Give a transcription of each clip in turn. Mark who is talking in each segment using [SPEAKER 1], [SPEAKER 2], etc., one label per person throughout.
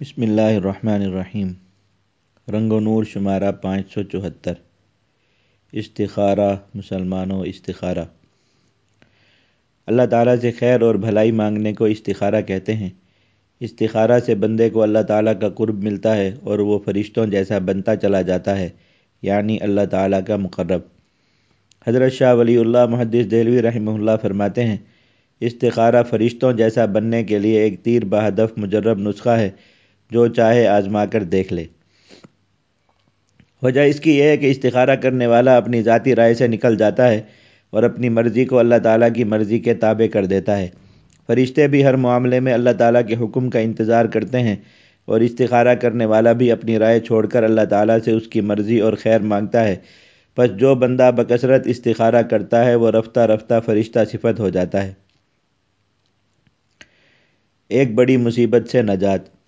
[SPEAKER 1] بسم اللہ الرحمن الرحیم۔ رنگ و نور شمارہ پانچ سو چوہتر۔ استخارہ مسلمانوں استخارہ۔ اللہ تعالیٰ سے خیر اور بھلائی مانگنے کو استخارہ کہتے ہیں۔ استخارہ سے بندے کو اللہ تعالیٰ کا قرب ملتا ہے اور وہ فرشتوں جیسا بنتا چلا جاتا ہے یعنی اللہ تعالیٰ کا مقرب۔ حضرت شاہ ولی اللہ محدث دہلوی رحمہ اللہ فرماتے ہیں، استخارہ فرشتوں جیسا بننے کے لیے ایک تیر بہدف مجرب نسخہ ہے۔ جو چاہے آزما کر دیکھ لے۔ وجہ اس کی یہ ہے کہ استخارہ کرنے والا اپنی ذاتی رائے سے نکل جاتا ہے اور اپنی مرضی کو اللہ تعالیٰ کی مرضی کے تابع کر دیتا ہے۔ فرشتے بھی ہر معاملے میں اللہ تعالیٰ کے حکم کا انتظار کرتے ہیں اور استخارہ کرنے والا بھی اپنی رائے چھوڑ کر اللہ تعالیٰ سے اس کی مرضی اور خیر مانگتا ہے۔ پس جو بندہ بکثرت استخارہ کرتا ہے، وہ رفتہ رفتہ فرشتہ صفت ہو جاتا ہے۔ ایک بڑی مصیبت سے نجات۔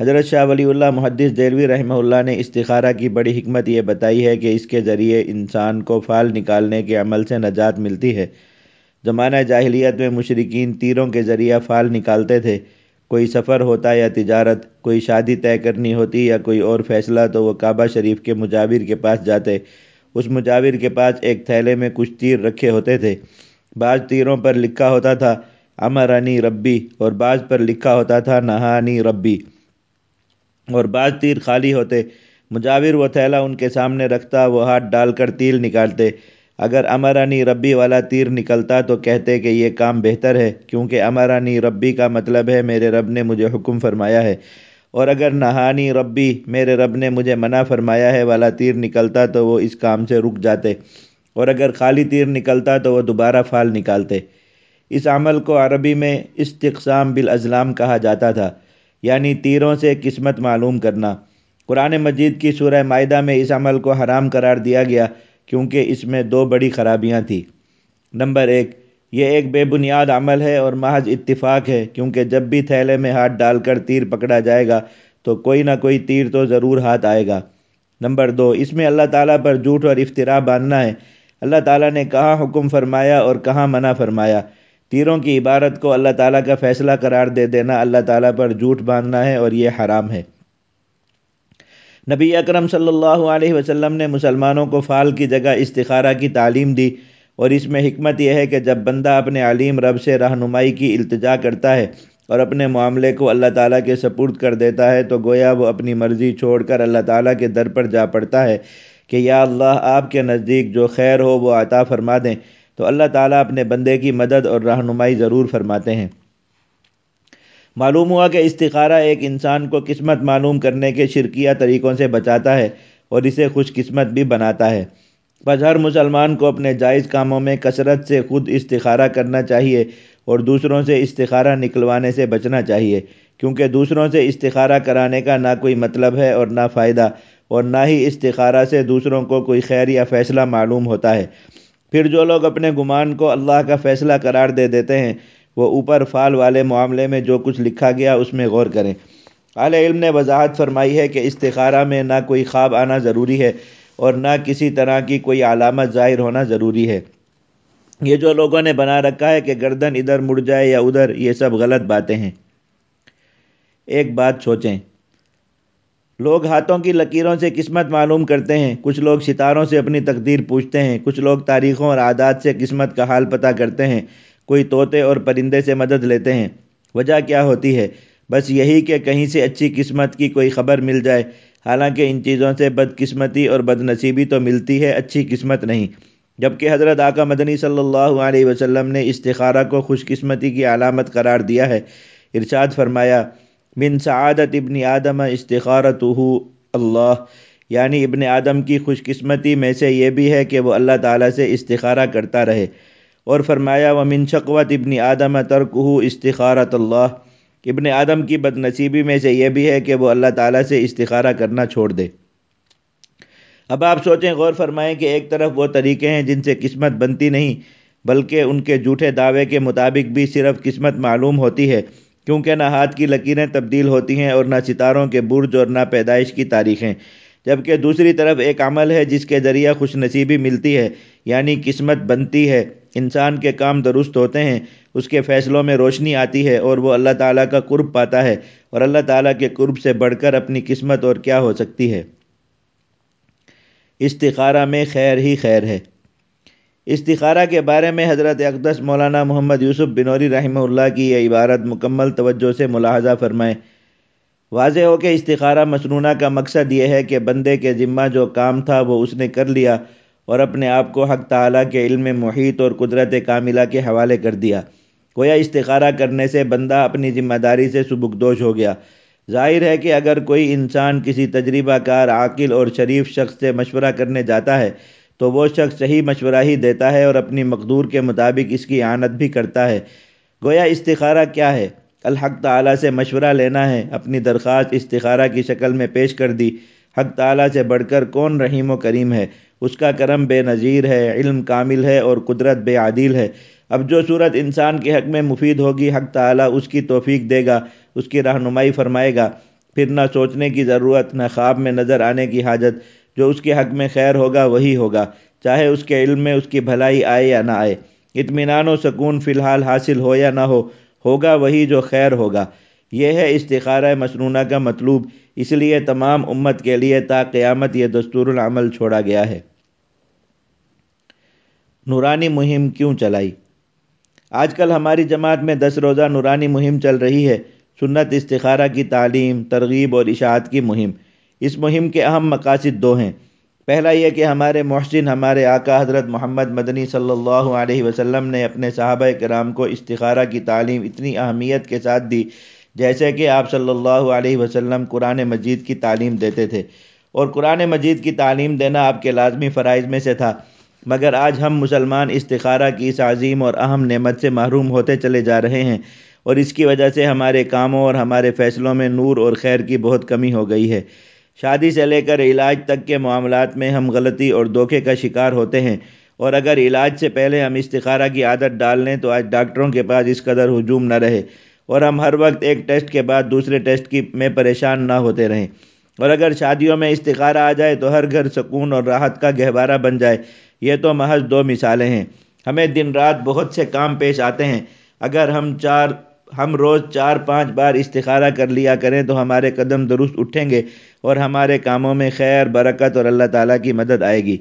[SPEAKER 1] حضرت شاہ ولی اللہ محدث دیلوی رحمہ اللہ نے استخارہ کی بڑی حکمت یہ بتائی ہے کہ اس کے ذریعے انسان کو فال نکالنے کے عمل سے نجات ملتی ہے۔ زمانہ جاہلیت میں مشرقین تیروں کے ذریعہ فال نکالتے تھے۔ کوئی سفر ہوتا یا تجارت، کوئی شادی طے کرنی ہوتی یا کوئی اور فیصلہ تو وہ کعبہ شریف کے مجاور کے پاس جاتے۔ اس مجاور کے پاس ایک تھیلے میں کچھ تیر رکھے ہوتے تھے۔ بعض تیروں پر لکھا ہوتا تھا امرانی ربی، اور بعض پر لکھا ہوتا تھا، نہانی ربی۔ اور بعض تیر خالی ہوتے، مجاور وہ تھیلا ان کے سامنے رکھتا، وہ ہاتھ ڈال کر تیر نکالتے۔ اگر امرانی ربی والا تیر نکلتا تو کہتے کہ یہ کام بہتر ہے، کیونکہ امرانی ربی کا مطلب ہے، میرے رب نے مجھے حکم فرمایا ہے۔ اور اگر نہانی ربی میرے رب نے مجھے منع فرمایا ہے والا تیر نکلتا تو وہ اس کام سے رک جاتے۔ اور اگر خالی تیر نکلتا تو وہ دوبارہ فال نکالتے۔ اس عمل کو عربی میں استقسام بالازلام کہا جاتا تھا۔ یعنی تیروں سے قسمت معلوم کرنا۔ قرآن مجید کی سورہ معدہ میں اس عمل کو حرام قرار دیا گیا کیونکہ اس میں دو بڑی خرابیاں تھیں۔ نمبر ایک، یہ ایک بے بنیاد عمل ہے اور محض اتفاق ہے کیونکہ جب بھی تھیلے میں ہاتھ ڈال کر تیر پکڑا جائے گا تو کوئی نہ کوئی تیر تو ضرور ہاتھ آئے گا۔ نمبر دو، اس میں اللہ تعالیٰ پر جھوٹ اور افطرا باندھنا ہے۔ اللہ تعالیٰ نے کہاں حکم فرمایا اور کہاں منع فرمایا؟ تیروں کی عبارت کو اللہ تعالیٰ کا فیصلہ قرار دے دینا اللہ تعالیٰ پر جھوٹ باندھنا ہے اور یہ حرام ہے۔ نبی اکرم صلی اللہ علیہ وسلم نے مسلمانوں کو فال کی جگہ استخارہ کی تعلیم دی اور اس میں حکمت یہ ہے کہ جب بندہ اپنے علیم رب سے رہنمائی کی التجا کرتا ہے اور اپنے معاملے کو اللہ تعالیٰ کے سپرد کر دیتا ہے تو گویا وہ اپنی مرضی چھوڑ کر اللہ تعالیٰ کے در پر جا پڑتا ہے کہ یا اللہ آپ کے نزدیک جو خیر ہو وہ عطا فرما دیں۔ تو اللہ تعالیٰ اپنے بندے کی مدد اور رہنمائی ضرور فرماتے ہیں۔ معلوم ہوا کہ استخارہ ایک انسان کو قسمت معلوم کرنے کے شرکیہ طریقوں سے بچاتا ہے اور اسے خوش قسمت بھی بناتا ہے۔ بس ہر مسلمان کو اپنے جائز کاموں میں کثرت سے خود استخارہ کرنا چاہیے اور دوسروں سے استخارہ نکلوانے سے بچنا چاہیے، کیونکہ دوسروں سے استخارہ کرانے کا نہ کوئی مطلب ہے اور نہ فائدہ اور نہ ہی استخارہ سے دوسروں کو کوئی خیر یا فیصلہ معلوم ہوتا ہے۔ پھر جو لوگ اپنے گمان کو اللہ کا فیصلہ قرار دے دیتے ہیں، وہ اوپر فال والے معاملے میں جو کچھ لکھا گیا اس میں غور کریں۔ اعلی علم نے وضاحت فرمائی ہے کہ استخارہ میں نہ کوئی خواب آنا ضروری ہے اور نہ کسی طرح کی کوئی علامت ظاہر ہونا ضروری ہے۔ یہ جو لوگوں نے بنا رکھا ہے کہ گردن ادھر مڑ جائے یا ادھر، یہ سب غلط باتیں ہیں۔ ایک بات سوچیں۔ لوگ ہاتھوں کی لکیروں سے قسمت معلوم کرتے ہیں۔ کچھ لوگ ستاروں سے اپنی تقدیر پوچھتے ہیں۔ کچھ لوگ تاریخوں اور عادات سے قسمت کا حال پتہ کرتے ہیں۔ کوئی طوطے اور پرندے سے مدد لیتے ہیں۔ وجہ کیا ہوتی ہے؟ بس یہی کہ کہیں سے اچھی قسمت کی کوئی خبر مل جائے۔ حالانکہ ان چیزوں سے بد قسمتی اور بد نصیبی تو ملتی ہے، اچھی قسمت نہیں۔ جبکہ حضرت آقا مدنی صلی اللہ علیہ وسلم نے استخارہ کو خوش قسمتی کی علامت قرار دیا ہے۔ ارشاد فرمایا من سعادت ابن آدم استخارت اللہ۔ یعنی ابن آدم کی خوش قسمتی میں سے یہ بھی ہے کہ وہ اللہ تعالیٰ سے استخارہ کرتا رہے۔ اور فرمایا و من شقوت ابن آدم ترکہ استخارت اللہ۔ ابن آدم کی بد نصیبی میں سے یہ بھی ہے کہ وہ اللہ تعالیٰ سے استخارہ کرنا چھوڑ دے۔ اب آپ سوچیں، غور فرمائیں کہ ایک طرف وہ طریقے ہیں جن سے قسمت بنتی نہیں، بلکہ ان کے جھوٹے دعوے کے مطابق بھی صرف قسمت معلوم ہوتی ہے۔ کیونکہ نہ ہاتھ کی لکیریں تبدیل ہوتی ہیں اور نہ ستاروں کے برج اور نہ پیدائش کی تاریخیں۔ جبکہ دوسری طرف ایک عمل ہے جس کے ذریعہ خوش نصیبی ملتی ہے یعنی قسمت بنتی ہے۔ انسان کے کام درست ہوتے ہیں، اس کے فیصلوں میں روشنی آتی ہے اور وہ اللہ تعالیٰ کا قرب پاتا ہے اور اللہ تعالیٰ کے قرب سے بڑھ کر اپنی قسمت اور کیا ہو سکتی ہے۔ استخارہ میں خیر ہی خیر ہے۔ استخارہ کے بارے میں حضرت اقدس مولانا محمد یوسف بنوری رحمہ اللہ کی یہ عبارت مکمل توجہ سے ملاحظہ فرمائیں۔ واضح ہو کہ استخارہ مسنونہ کا مقصد یہ ہے کہ بندے کے ذمہ جو کام تھا وہ اس نے کر لیا اور اپنے آپ کو حق تعالیٰ کے علم محیط اور قدرت کاملہ کے حوالے کر دیا۔ گویا استخارہ کرنے سے بندہ اپنی ذمہ داری سے سبکدوش ہو گیا۔ ظاہر ہے کہ اگر کوئی انسان کسی تجربہ کار، عاقل اور شریف شخص سے مشورہ کرنے جاتا ہے تو وہ شخص صحیح مشورہ ہی دیتا ہے اور اپنی مقدور کے مطابق اس کی آنت بھی کرتا ہے۔ گویا استخارہ کیا ہے؟ الحق تعالیٰ سے مشورہ لینا ہے۔ اپنی درخواست استخارہ کی شکل میں پیش کر دی۔ حق تعالیٰ سے بڑھ کر کون رحیم و کریم ہے؟ اس کا کرم بے نظیر ہے، علم کامل ہے اور قدرت بے عادل ہے۔ اب جو صورت انسان کے حق میں مفید ہوگی، حق تعالیٰ اس کی توفیق دے گا، اس کی رہنمائی فرمائے گا۔ پھر نہ سوچنے کی ضرورت، نہ خواب میں نظر آنے کی حاجت۔ جو اس کے حق میں خیر ہوگا وہی ہوگا، چاہے اس کے علم میں اس کی بھلائی آئے یا نہ آئے۔ اطمینان و سکون فی الحال حاصل ہو یا نہ ہو، ہوگا وہی جو خیر ہوگا۔ یہ ہے استخارہ مسنونہ کا مطلوب۔ اس لیے تمام امت کے لیے تا قیامت یہ دستور العمل چھوڑا گیا ہے۔ نورانی مہم کیوں چلائی؟ آج کل ہماری جماعت میں دس روزہ نورانی مہم چل رہی ہے۔ سنت استخارہ کی تعلیم، ترغیب اور اشاعت کی مہم۔ اس مہم کے اہم مقاصد دو ہیں۔ پہلا یہ کہ ہمارے محسن، ہمارے آقا حضرت محمد مدنی صلی اللہ علیہ وسلم نے اپنے صحابہ کرام کو استخارہ کی تعلیم اتنی اہمیت کے ساتھ دی جیسے کہ آپ صلی اللہ علیہ وسلم قرآن مجید کی تعلیم دیتے تھے۔ اور قرآن مجید کی تعلیم دینا آپ کے لازمی فرائض میں سے تھا۔ مگر آج ہم مسلمان استخارہ کی اس عظیم اور اہم نعمت سے محروم ہوتے چلے جا رہے ہیں اور اس کی وجہ سے ہمارے کاموں اور ہمارے فیصلوں میں نور اور خیر کی بہت کمی ہو گئی ہے۔ شادی سے لے کر علاج تک کے معاملات میں ہم غلطی اور دھوکے کا شکار ہوتے ہیں۔ اور اگر علاج سے پہلے ہم استخارہ کی عادت ڈال لیں تو آج ڈاکٹروں کے پاس اس قدر ہجوم نہ رہے اور ہم ہر وقت ایک ٹیسٹ کے بعد دوسرے ٹیسٹ کی میں پریشان نہ ہوتے رہیں۔ اور اگر شادیوں میں استخارہ آ جائے تو ہر گھر سکون اور راحت کا گہوارہ بن جائے۔ یہ تو محض دو مثالیں ہیں۔ ہمیں دن رات بہت سے کام پیش آتے ہیں۔ اگر ہم چار، ہم روز چار پانچ بار استخارہ کر لیا کریں تو ہمارے قدم درست اٹھیں گے۔ اور ہمارے کاموں میں خیر، برکت اور اللہ تعالیٰ کی مدد آئے گی۔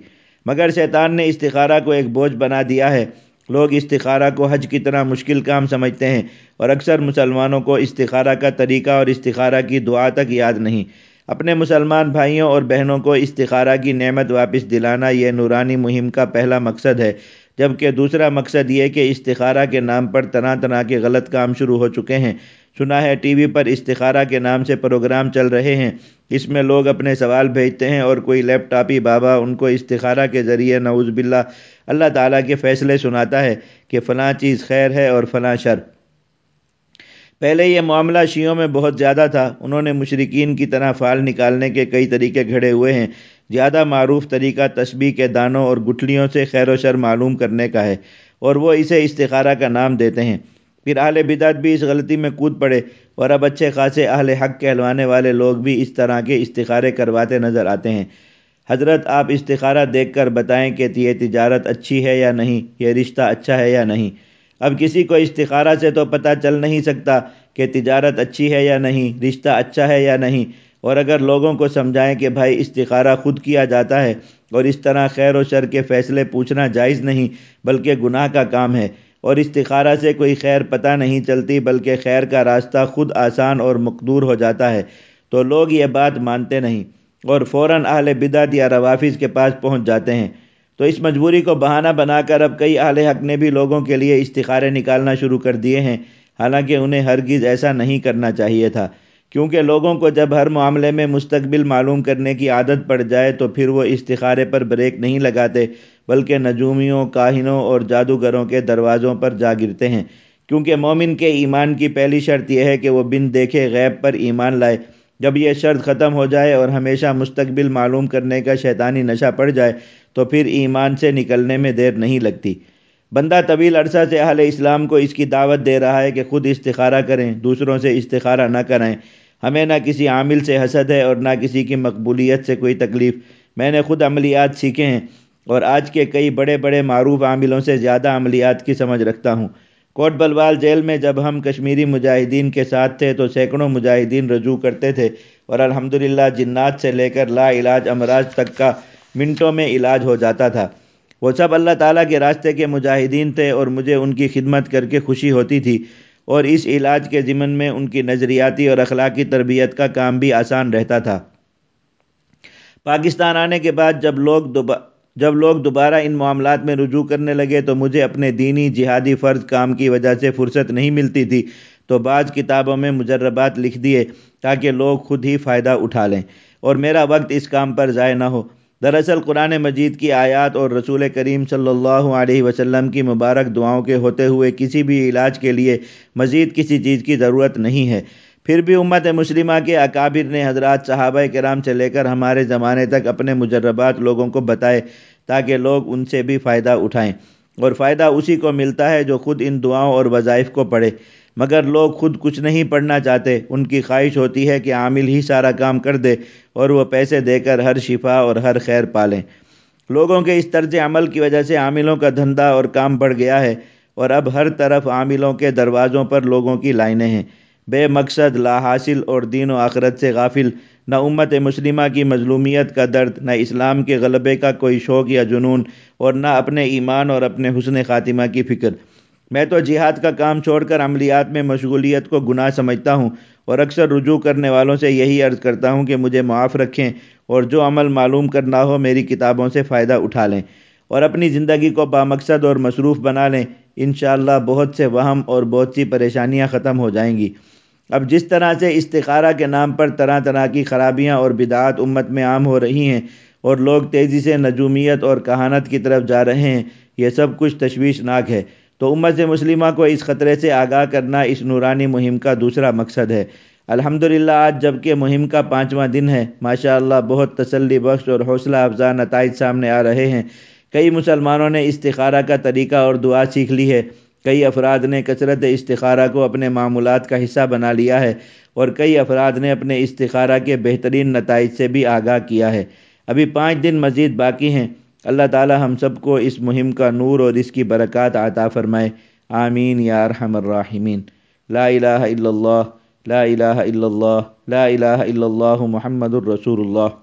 [SPEAKER 1] مگر شیطان نے استخارہ کو ایک بوجھ بنا دیا ہے۔ لوگ استخارہ کو حج کی طرح مشکل کام سمجھتے ہیں اور اکثر مسلمانوں کو استخارہ کا طریقہ اور استخارہ کی دعا تک یاد نہیں۔ اپنے مسلمان بھائیوں اور بہنوں کو استخارہ کی نعمت واپس دلانا یہ نورانی مہم کا پہلا مقصد ہے، جبکہ دوسرا مقصد یہ کہ استخارہ کے نام پر طرح طرح کے غلط کام شروع ہو چکے ہیں۔ سنا ہے، ٹی وی پر استخارہ کے نام سے پروگرام چل رہے ہیں۔ اس میں لوگ اپنے سوال بھیجتے ہیں اور کوئی لیپ ٹاپی بابا، ان کو استخارہ کے ذریعے نعوذ باللہ۔ اللہ تعالیٰ کے فیصلے سناتا ہے کہ فلاں چیز خیر ہے اور فلاں شر۔ پہلے یہ معاملہ شیعوں میں بہت زیادہ تھا۔ انہوں نے مشرقین کی طرح فال نکالنے کے کئی طریقے گھڑے ہوئے ہیں۔ زیادہ معروف طریقہ تسبیح کے دانوں اور گٹھلیوں سے خیر و شر معلوم کرنے کا ہے اور وہ اسے استخارہ کا نام دیتے ہیں۔ پھر اہل بدعت بھی اس غلطی میں کود پڑے۔ اور اب اچھے خاصے اہل حق کہلوانے والے لوگ بھی اس طرح کے استخارے کرواتے نظر آتے ہیں۔ حضرت، آپ استخارہ دیکھ کر بتائیں کہ یہ تجارت اچھی ہے یا نہیں؟ یہ رشتہ اچھا ہے یا نہیں؟ اب کسی کو استخارہ سے تو پتہ چل نہیں سکتا کہ تجارت اچھی ہے یا نہیں، رشتہ اچھا ہے یا نہیں۔ اور اگر لوگوں کو سمجھائیں کہ بھائی استخارہ خود کیا جاتا ہے اور اس طرح خیر و شر کے فیصلے پوچھنا جائز نہیں، بلکہ گناہ کا کام ہے۔ اور استخارہ سے کوئی خیر پتہ نہیں چلتی، بلکہ خیر کا راستہ خود آسان اور مقدور ہو جاتا ہے۔ تو لوگ یہ بات مانتے نہیں اور فوراً اہل بدعت یا روافظ کے پاس پہنچ جاتے ہیں۔ تو اس مجبوری کو بہانہ بنا کر اب کئی اہل حق نے بھی لوگوں کے لیے استخارے نکالنا شروع کر دیے ہیں۔ حالانکہ انہیں ہرگز ایسا نہیں کرنا چاہیے تھا۔ کیونکہ لوگوں کو جب ہر معاملے میں مستقبل معلوم کرنے کی عادت پڑ جائے تو پھر وہ استخارے پر بریک نہیں لگاتے۔ بلکہ نجومیوں، کاہنوں اور جادوگروں کے دروازوں پر جا گرتے ہیں۔ کیونکہ مومن کے ایمان کی پہلی شرط یہ ہے کہ وہ بن دیکھے غیب پر ایمان لائے۔ جب یہ شرط ختم ہو جائے اور ہمیشہ مستقبل معلوم کرنے کا شیطانی نشہ پڑ جائے، تو پھر ایمان سے نکلنے میں دیر نہیں لگتی۔ بندہ طویل عرصہ سے اہل اسلام کو اس کی دعوت دے رہا ہے کہ خود استخارہ کریں، دوسروں سے استخارہ نہ کریں۔ ہمیں نہ کسی عامل سے حسد ہے اور نہ کسی کی مقبولیت سے کوئی تکلیف۔ میں نے خود عملیات سیکھے ہیں۔ اور آج کے کئی بڑے بڑے معروف عاملوں سے زیادہ عملیات کی سمجھ رکھتا ہوں۔ کوٹ بلوال جیل میں جب ہم کشمیری مجاہدین کے ساتھ تھے تو سینکڑوں مجاہدین رجوع کرتے تھے اور الحمدللہ جنات سے لے کر لا علاج امراض تک کا منٹوں میں علاج ہو جاتا تھا۔ وہ سب اللہ تعالیٰ کے راستے کے مجاہدین تھے اور مجھے ان کی خدمت کر کے خوشی ہوتی تھی اور اس علاج کے ضمن میں ان کی نظریاتی اور اخلاقی تربیت کا کام بھی آسان رہتا تھا۔ پاکستان آنے کے بعد جب لوگ دوبارہ جب لوگ دوبارہ ان معاملات میں رجوع کرنے لگے تو مجھے اپنے دینی جہادی فرض کام کی وجہ سے فرصت نہیں ملتی تھی۔ تو بعض کتابوں میں مجربات لکھ دیے تاکہ لوگ خود ہی فائدہ اٹھا لیں۔ اور میرا وقت اس کام پر ضائع نہ ہو۔ دراصل قرآن مجید کی آیات اور رسول کریم صلی اللہ علیہ وسلم کی مبارک دعاؤں کے ہوتے ہوئے کسی بھی علاج کے لیے مزید کسی چیز کی ضرورت نہیں ہے۔ پھر بھی امت مسلمہ کے اکابر نے حضرات صحابہ کرام سے لے کر ہمارے زمانے تک اپنے مجربات لوگوں کو بتائے تاکہ لوگ ان سے بھی فائدہ اٹھائیں۔ اور فائدہ اسی کو ملتا ہے جو خود ان دعاؤں اور وظائف کو پڑھے۔ مگر لوگ خود کچھ نہیں پڑھنا چاہتے۔ ان کی خواہش ہوتی ہے کہ عامل ہی سارا کام کر دے اور وہ پیسے دے کر ہر شفا اور ہر خیر پالیں لوگوں کے اس طرز عمل کی وجہ سے عاملوں کا دھندا اور کام بڑھ گیا ہے اور اب ہر طرف عاملوں کے دروازوں پر لوگوں کی لائنیں ہیں۔ بے مقصد، لا حاصل اور دین و آخرت سے غافل۔ نہ امت مسلمہ کی مظلومیت کا درد، نہ اسلام کے غلبے کا کوئی شوق یا جنون، اور نہ اپنے ایمان اور اپنے حسن خاتمہ کی فکر۔ میں تو جہاد کا کام چھوڑ کر عملیات میں مشغولیت کو گناہ سمجھتا ہوں، اور اکثر رجوع کرنے والوں سے یہی عرض کرتا ہوں کہ مجھے معاف رکھیں، اور جو عمل معلوم کرنا ہو میری کتابوں سے فائدہ اٹھا لیں، اور اپنی زندگی کو بامقصد اور مصروف بنا لیں۔ انشاءاللہ بہت سے وہم اور بہت سی پریشانیاں ختم ہو جائیں گی۔ اب جس طرح سے استخارہ کے نام پر طرح طرح کی خرابیاں اور بدعات امت میں عام ہو رہی ہیں اور لوگ تیزی سے نجومیت اور کہانت کی طرف جا رہے ہیں، یہ سب کچھ تشویشناک ہے۔ تو امت مسلمہ کو اس خطرے سے آگاہ کرنا اس نورانی مہم کا دوسرا مقصد ہے۔ الحمدللہ، آج جبکہ مہم کا پانچواں دن ہے، ماشاءاللہ بہت تسلی بخش اور حوصلہ افزا نتائج سامنے آ رہے ہیں۔ کئی مسلمانوں نے استخارہ کا طریقہ اور دعا سیکھ لی ہے۔ کئی افراد نے کثرت استخارہ کو اپنے معمولات کا حصہ بنا لیا ہے اور کئی افراد نے اپنے استخارہ کے بہترین نتائج سے بھی آگاہ کیا ہے۔ ابھی پانچ دن مزید باقی ہیں۔ اللہ تعالی ہم سب کو اس مہم کا نور اور اس کی برکات عطا فرمائے۔ آمین یا ارحم الراحمین۔ لا الہ الا اللہ، لا الہ الا اللہ، لا الہ الا اللہ محمد الرسول اللہ۔